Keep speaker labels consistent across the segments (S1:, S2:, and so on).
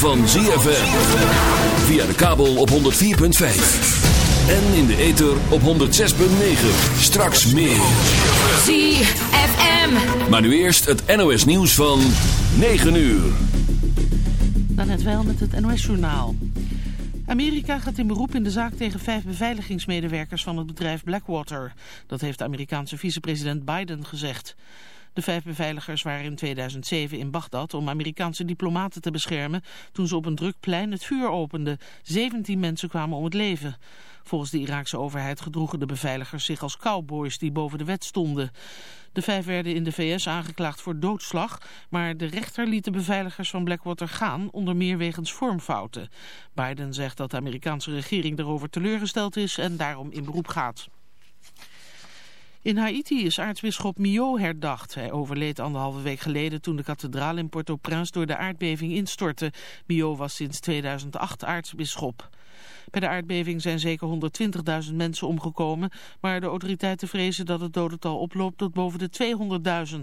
S1: het van ZFM. Via de kabel op 104.5. En in de ether op 106.9. Straks meer.
S2: ZFM.
S1: Maar nu eerst het NOS nieuws van 9 uur.
S3: Dan net wel met het NOS-journaal. Amerika gaat in beroep in de zaak tegen vijf beveiligingsmedewerkers van het bedrijf Blackwater. Dat heeft de Amerikaanse vicepresident Biden gezegd. De vijf beveiligers waren in 2007 in Bagdad om Amerikaanse diplomaten te beschermen toen ze op een druk plein het vuur openden. 17 mensen kwamen om het leven. Volgens de Iraakse overheid gedroegen de beveiligers zich als cowboys die boven de wet stonden. De vijf werden in de VS aangeklaagd voor doodslag, maar de rechter liet de beveiligers van Blackwater gaan, onder meer wegens vormfouten. Biden zegt dat de Amerikaanse regering daarover teleurgesteld is en daarom in beroep gaat. In Haiti is aartsbisschop Mio herdacht. Hij overleed anderhalve week geleden toen de kathedraal in Port-au-Prince door de aardbeving instortte. Mio was sinds 2008 aartsbisschop. Bij de aardbeving zijn zeker 120.000 mensen omgekomen, maar de autoriteiten vrezen dat het dodental oploopt tot boven de 200.000.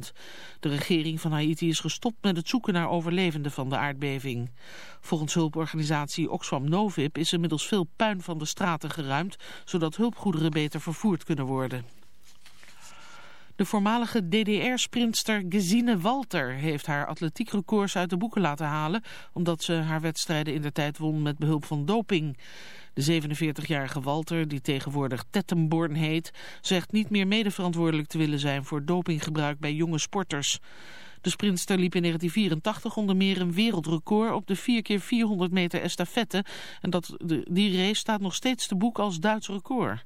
S3: De regering van Haiti is gestopt met het zoeken naar overlevenden van de aardbeving. Volgens hulporganisatie Oxfam Novib is inmiddels veel puin van de straten geruimd, zodat hulpgoederen beter vervoerd kunnen worden. De voormalige DDR-sprintster Gesine Walter heeft haar atletiekrecords uit de boeken laten halen... omdat ze haar wedstrijden in de tijd won met behulp van doping. De 47-jarige Walter, die tegenwoordig Tettenborn heet... zegt niet meer medeverantwoordelijk te willen zijn voor dopinggebruik bij jonge sporters. De sprintster liep in 1984 onder meer een wereldrecord op de 4 keer 400 meter estafette. En dat, die race staat nog steeds te boek als Duits record.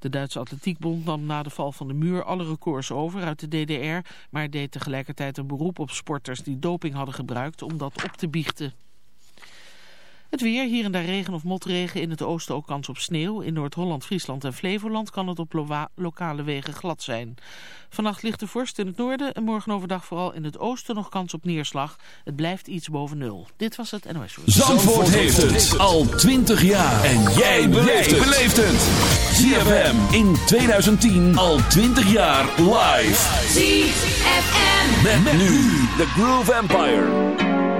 S3: De Duitse Atletiekbond nam na de val van de muur alle records over uit de DDR, maar deed tegelijkertijd een beroep op sporters die doping hadden gebruikt om dat op te biechten. Het weer, hier en daar regen of motregen, in het oosten ook kans op sneeuw. In Noord-Holland, Friesland en Flevoland kan het op lo lokale wegen glad zijn. Vannacht ligt de vorst in het noorden en morgen overdag vooral in het oosten nog kans op neerslag. Het blijft iets boven nul. Dit was het NOS Show.
S1: Zandvoort heeft het al 20 jaar. En jij beleeft het. ZFM in 2010 al 20 jaar live.
S2: ZFM.
S1: Met, nu de Groove Empire.